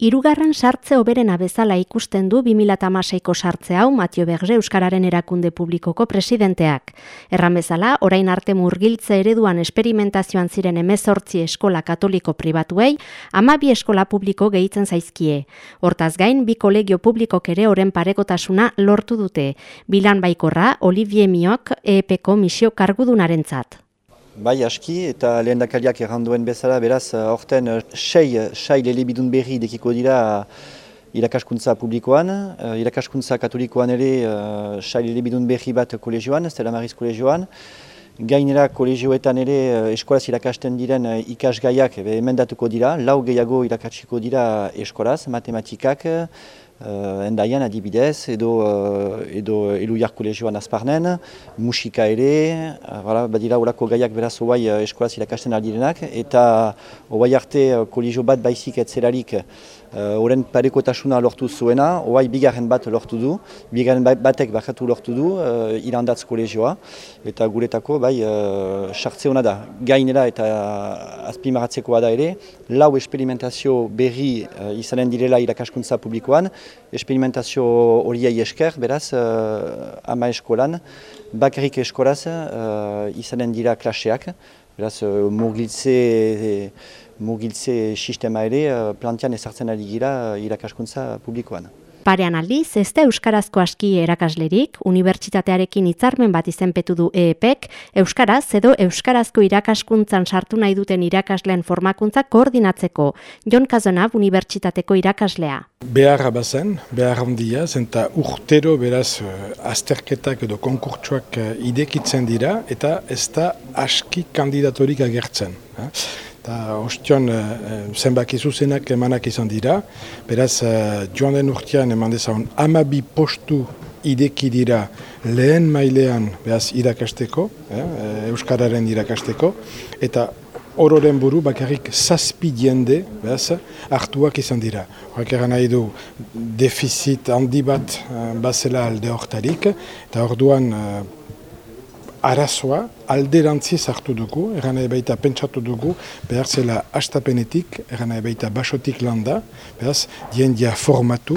Hirugarren sartze oberena bezala ikusten du 2016ko sartze hau Matio Berge Euskararen erakunde publikoko presidenteak. Erran bezala, orain arte murgiltze ereduan esperimentazioan ziren emezortzi eskola katoliko pribatuei, ama bi eskola publiko gehitzen zaizkie. Hortaz gain, bi kolegio publikok ere oren parekotasuna lortu dute. Bilan baikorra, Olivier Miok, EPko misio kargudunaren zat. Bai aski eta lehen dakaliak erranduen bezala, beraz, horten eh, sei, sei lelebidun berri dekiko dira irakaskuntza publikoan, uh, irakaskuntza katolikoan ere sei lelebidun berri bat kolegioan, Stella Maris kolegioan. Gainera kolegioetan ere eskolaz irakasten diren ikasgaiak emendatuko dira, lau gehiago irakatsiko dira eskolaz, matematikak, Uh, endaian adibidez, edo, uh, edo eluiar kolegioan azparnen, musika ere, uh, badira horako gaiak beraz hoai uh, eskolaz irakasten aldirenak, eta hoai arte uh, kolegio bat baizik etzerarik horren uh, parekotasuna lortu zuena, hoai bigarren bat lortu du, bigarren ba-, batek bakatu lortu du, uh, irandatz kolegioa, eta guretako bai, uh, sartze hona da, gainera eta azpimaratzekoa da ere, lau esperimentazio berri uh, izanen direla irakaskuntza publikoan, Esperimentazio horiei esker, beraz, uh, ama eskolan, bakarrik eskolaz uh, izanen dira klaseak, beraz, uh, mugiltze, mugiltze sistema ere uh, plantian ezartzen ari gira uh, irakaskuntza publikoan. Parean aldiz, ez da Euskarazko aski erakaslerik, unibertsitatearekin hitzarmen bat izenpetu du EEPek, Euskaraz edo Euskarazko irakaskuntzan sartu nahi duten irakasleen formakuntza koordinatzeko, Jon Kazonab unibertsitateko irakaslea. Beharra bazen, behar handia, zenta urtero beraz uh, azterketak edo konkurtsuak uh, idekitzen dira, eta ez da aski kandidatorik agertzen. Eh? eta ostion uh, zenbaki zuzenak emanak izan dira. Beraz, uh, joan den urtean eman dezagun amabi postu ideki dira lehen mailean behaz irakasteko, eh, Euskararen irakasteko, eta ororen buru bakarrik zazpi diende behaz, hartuak izan dira. Horrek eran nahi du defizit handi bat uh, bazela alde hortarik, eta orduan arazoa alderantzi hartu dugu, eran baita pentsatu dugu, behar zela astapenetik, eran baita basotik landa, behaz, diendia formatu,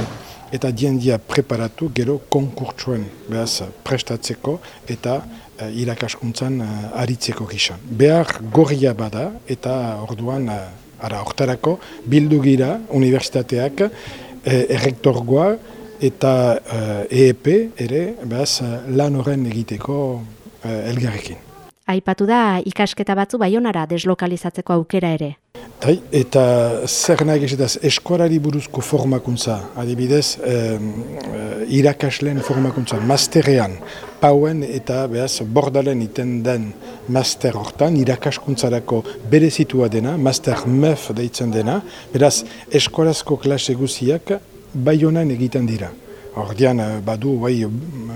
eta diendia preparatu gero konkurtsuen, behaz, prestatzeko, eta uh, irakaskuntzan uh, aritzeko gizan. Behar gorria bada, eta orduan, uh, ara, hortarako, bildu gira, universitateak, uh, errektorgoa, eta uh, EEP ere, behaz, lan horren egiteko elgarrekin. Aipatu da ikasketa batzu baionara deslokalizatzeko aukera ere. Tai, eta zer nahi gesetaz, eskuarari buruzko formakuntza, adibidez, eh, irakasleen formakuntza, masterean, pauen eta behaz, bordalen iten den master hortan, irakaskuntzarako berezitua dena, master MEF deitzen dena, beraz, eskuarazko klase guziak baionan egiten dira. Ordian eh, badu bai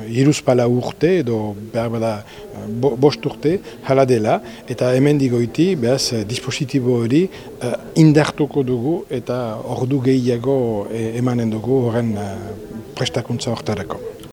iruzpala urte edo behar bada eh, bost urte hala dela eta hemen digoiti behaz eh, dispositibo hori indartuko dugu eta ordu gehiago emanen dugu horren prestakuntza hortarako.